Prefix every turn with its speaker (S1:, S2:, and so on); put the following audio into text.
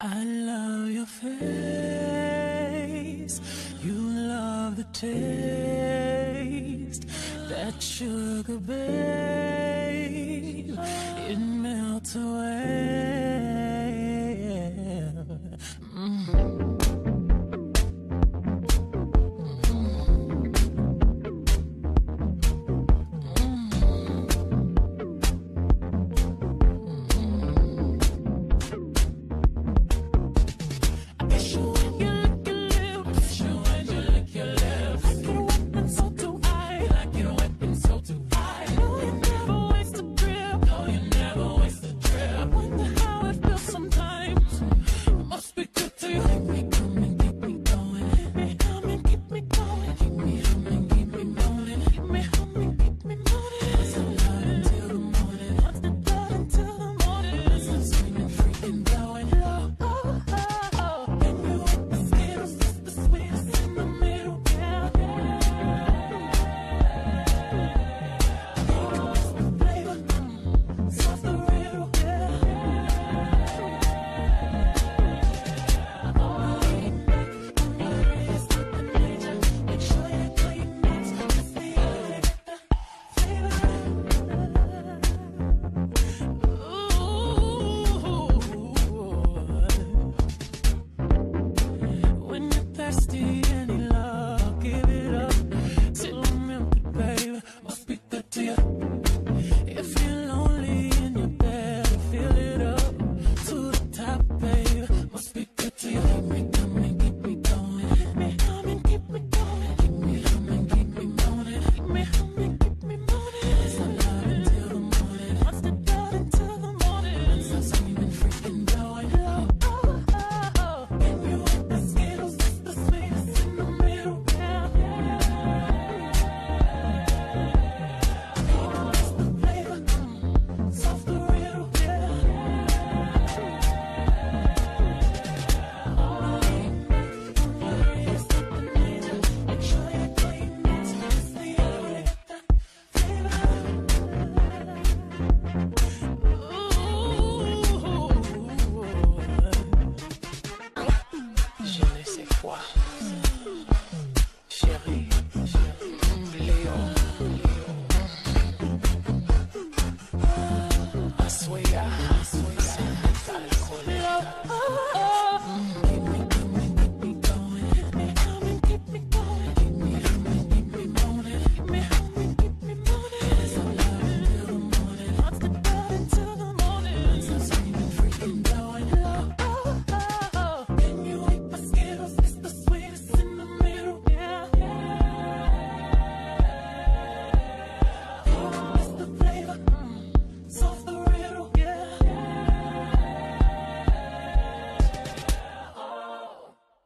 S1: I love your face. You love the taste. That sugar, babe, it melts away.